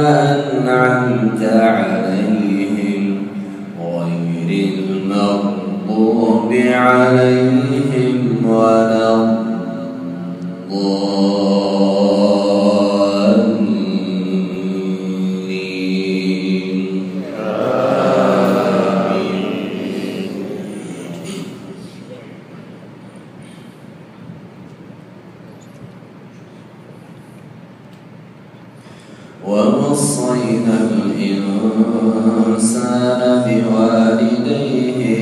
أنعمت عليهم غير المغضوب عليهم ولا الضالين وما ووصينا الإنسان بوالديه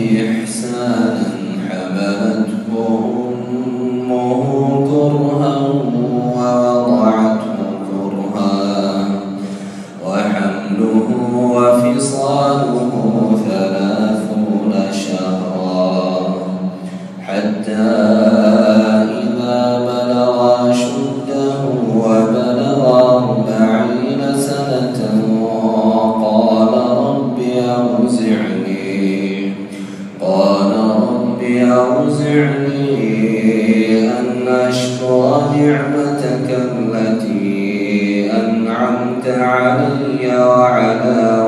نعمتك التي أنعمت علي وعلى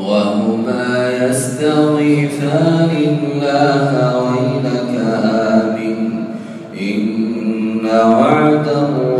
وهما يستغيثان الله ويلك آمن إن وعد الله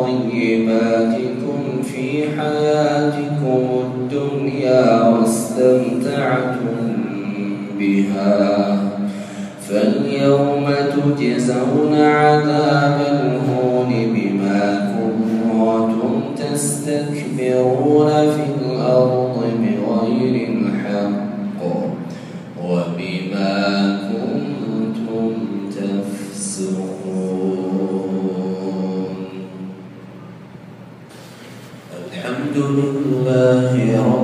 طيباتكم في حياتكم الدنيا واستمتعتم بها. فاليوم تجزون عذاب الهون بما كنتم تستكبرون في الأرض من الله رب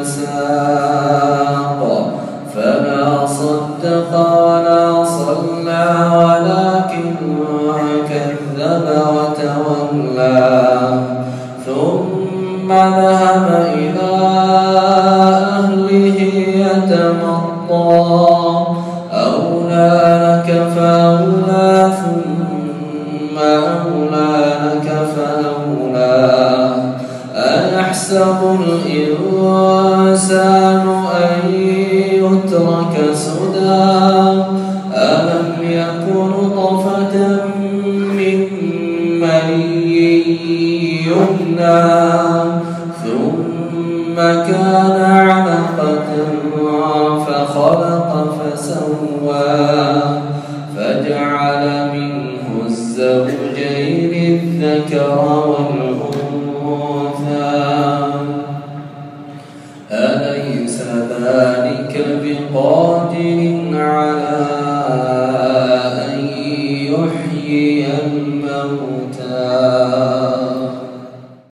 المساق. فلا صدق ولا صلى ولكن كذب وتولى. ثم ذهب إلى أهله يتمطى. أيحسب الإنسان أن يترك سدى. ألم يكن طفة من مني يمنى؟